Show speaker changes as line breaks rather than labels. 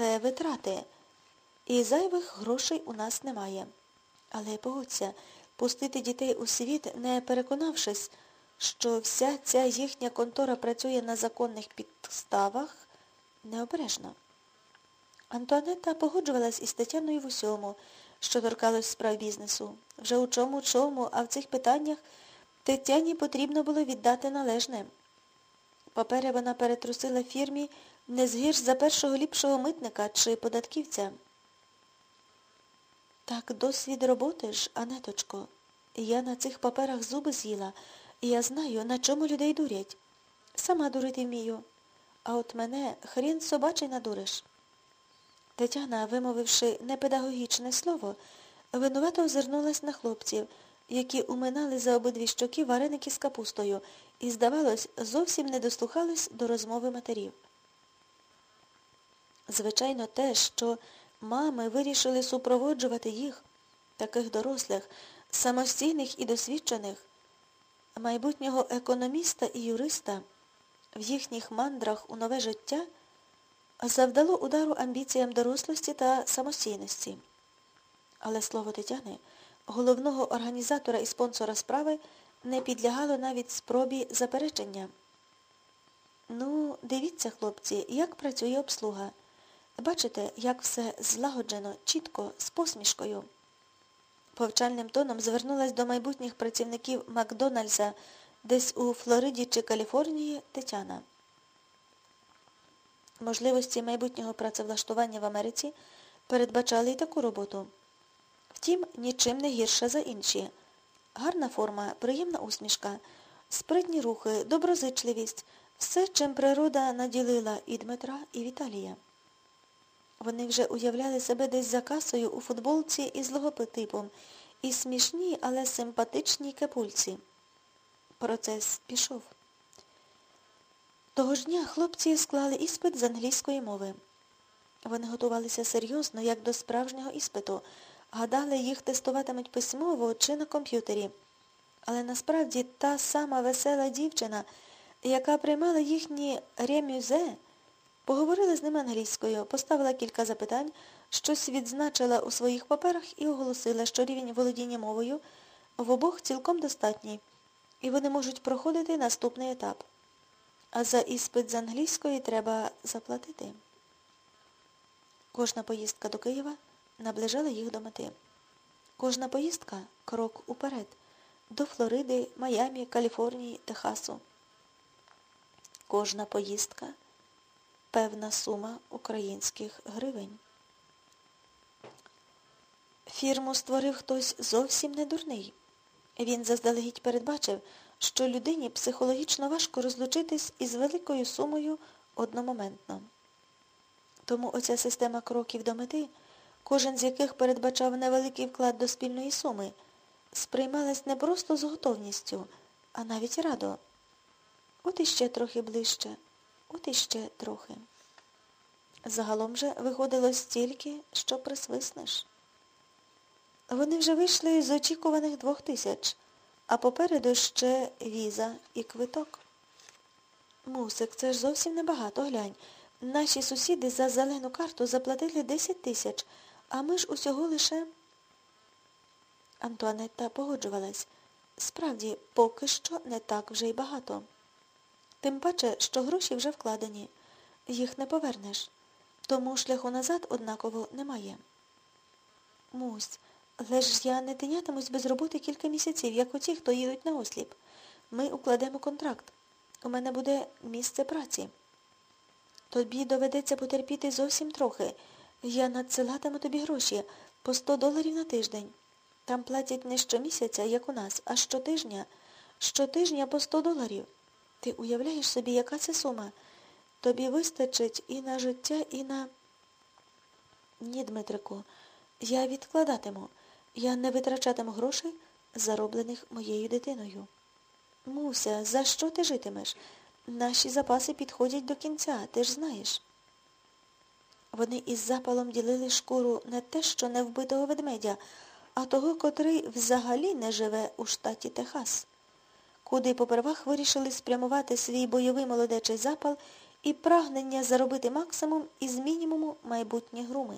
це витрати. І зайвих грошей у нас немає. Але погодься, пустити дітей у світ, не переконавшись, що вся ця їхня контора працює на законних підставах, необережно. Антуанетта погоджувалась із Тетяною в усьому, що торкалось справ бізнесу. Вже у чому чому, а в цих питаннях Тетяні потрібно було віддати належне. Папери вона перетрусила фірмі не згірш за першого ліпшого митника чи податківця. Так досвід роботи ж, Анеточко. Я на цих паперах зуби з'їла, і я знаю, на чому людей дурять. Сама дурити вмію. А от мене хрін собачий надуриш. Тетяна, вимовивши непедагогічне слово, винувато озирнулась на хлопців, які уминали за обидві щоки вареники з капустою і, здавалось, зовсім не дослухались до розмови матерів. Звичайно, те, що мами вирішили супроводжувати їх, таких дорослих, самостійних і досвідчених, майбутнього економіста і юриста в їхніх мандрах у нове життя завдало удару амбіціям дорослості та самостійності. Але слово Тетяни, головного організатора і спонсора справи, не підлягало навіть спробі заперечення. Ну, дивіться, хлопці, як працює обслуга. Бачите, як все злагоджено, чітко, з посмішкою. Повчальним тоном звернулась до майбутніх працівників Макдональдса десь у Флориді чи Каліфорнії Тетяна. Можливості майбутнього працевлаштування в Америці передбачали і таку роботу. Втім, нічим не гірша за інші. Гарна форма, приємна усмішка, спритні рухи, доброзичливість все, чим природа наділила і Дмитра, і Віталія. Вони вже уявляли себе десь за касою у футболці із логопетипом і смішні, але симпатичній кепульці. Процес пішов. Того ж дня хлопці склали іспит з англійської мови. Вони готувалися серйозно, як до справжнього іспиту, гадали, їх тестуватимуть письмово чи на комп'ютері. Але насправді та сама весела дівчина, яка приймала їхні ремюзе, поговорила з ними англійською, поставила кілька запитань, щось відзначила у своїх паперах і оголосила, що рівень володіння мовою в обох цілком достатній, і вони можуть проходити наступний етап. А за іспит з англійської треба заплатити. Кожна поїздка до Києва наближала їх до мети. Кожна поїздка крок уперед, до Флориди, Майамі, Каліфорнії, Техасу. Кожна поїздка певна сума українських гривень. Фірму створив хтось зовсім не дурний. Він заздалегідь передбачив, що людині психологічно важко розлучитись із великою сумою одномоментно. Тому оця система кроків до мети, кожен з яких передбачав невеликий вклад до спільної суми, сприймалась не просто з готовністю, а навіть радо. От іще трохи ближче, от іще трохи. Загалом же виходило стільки, що присвиснеш. Вони вже вийшли з очікуваних двох тисяч а попереду ще віза і квиток. Мусик, це ж зовсім небагато, глянь. Наші сусіди за зелену карту заплатили 10 тисяч, а ми ж усього лише... Антуанетта погоджувалась. Справді, поки що не так вже й багато. Тим паче, що гроші вже вкладені. Їх не повернеш. Тому шляху назад однаково немає. Мусь, але ж я не тинятимусь без роботи кілька місяців, як оті, хто їдуть на осліп. Ми укладемо контракт. У мене буде місце праці. Тобі доведеться потерпіти зовсім трохи. Я надсилатиму тобі гроші по 100 доларів на тиждень. Там платять не щомісяця, як у нас, а щотижня. Щотижня по 100 доларів. Ти уявляєш собі, яка це сума? Тобі вистачить і на життя, і на... Ні, Дмитрику, я відкладатиму. Я не витрачатиму грошей, зароблених моєю дитиною. Муся, за що ти житимеш? Наші запаси підходять до кінця, ти ж знаєш. Вони із запалом ділили шкуру не те, що не вбитого ведмедя, а того, котрий взагалі не живе у штаті Техас, куди попервах вирішили спрямувати свій бойовий молодечий запал і прагнення заробити максимум із мінімуму майбутні груми.